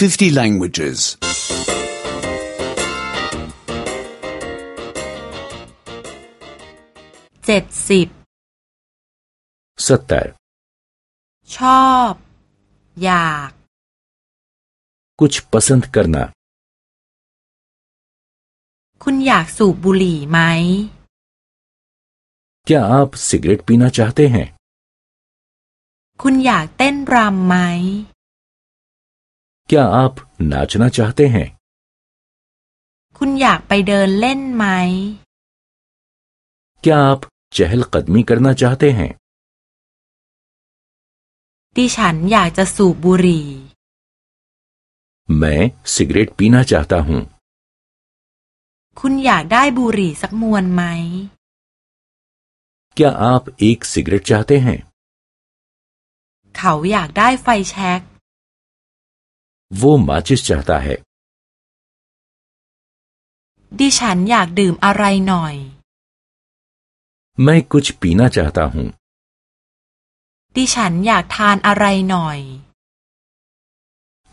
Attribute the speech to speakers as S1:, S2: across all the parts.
S1: 50 languages.
S2: เจ็ดสิบ
S3: सत्तर
S2: ชอบ อยาก
S3: कुछ पसंद करना
S2: คุณอยากสูบบุหรี่ไหม
S3: क्या आप सिगरेट पीना चाहते हैं
S2: คุณอยากเต้นรำไหม
S3: क्या आप नाचना चाहते हैं
S2: คุณอยากไปเดินเล่นไหม
S3: क्या आप चहलकदमी करना चाहते हैं
S2: ดิฉันอยากจะสูบบุหรี่
S3: मैं सिगरेट पीना चाहता हूं
S2: คุณอยากได้บุหรี่สักมวนไหม
S3: क्या आप एक सिगरेट चाहते हैं
S2: เขาอยากได้ไฟแช็ก
S3: वो माचिस चाहता है
S2: ดิฉันอยากดื่มอะไรหน่อย
S3: मैं कुछ पीना चाहता हूं
S2: ดิฉันอยากทานอะไรหน่อย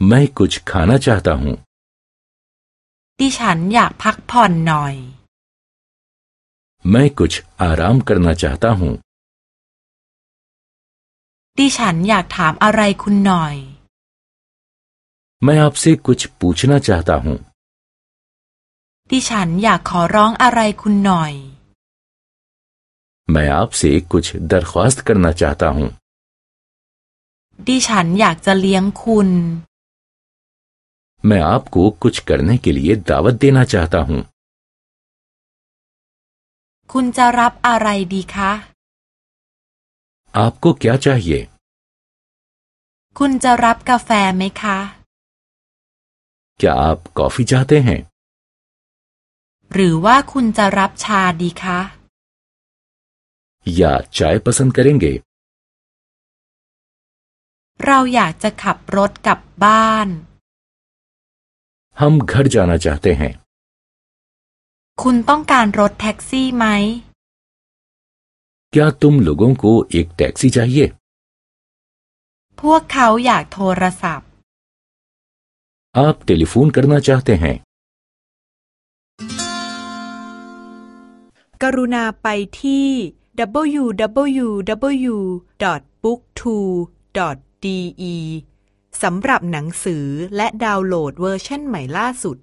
S3: मैं कुछ खाना चाहता हूं
S2: ดิฉันอยากพักผ่อนหน่อย
S3: मैं कुछ आराम करना चाहता हूं
S2: ดิฉันอยากถามอะไรคุณหน่อย
S3: मैं आपसे कुछ पूछना चाहता हूं
S2: ดิฉันอยากขอร้องอะไรคุณหน่อย
S3: मैं आपसे कुछ दरख्वास्त करना चाहता हूं
S2: ดิฉันอยากจะเลี้ยงคุณ
S3: मैं आपको कुछ करने के लिए दावत देना चाहता हूं
S2: คุณจะรับอะไรดีคะ
S3: आपको क्या चाहिए
S2: คุณจะรับกาแฟไหมคะ
S3: क्या आप कॉफी चाहते हैं
S2: หรือว่าคุณจะรับชาดีคะ
S3: या चाय पसंद करेंगे
S2: เราอยากจะขับรถกลับบ้าน
S3: हम घर जाना चाहते हैं
S2: คุณต้องการรถแท็กซี่ไหม
S3: क्या तुम लोगों को एक टैक्सी चाहिए
S2: พวกเขาอยากโทรศัพท์
S3: आप टेलीफोन करना चाहते हैं
S4: กรุณาไปที่ www.booktwo.de สำหรับหนังสือและดาวน์โหลดเวอร์ชันใหม่ล่าสุด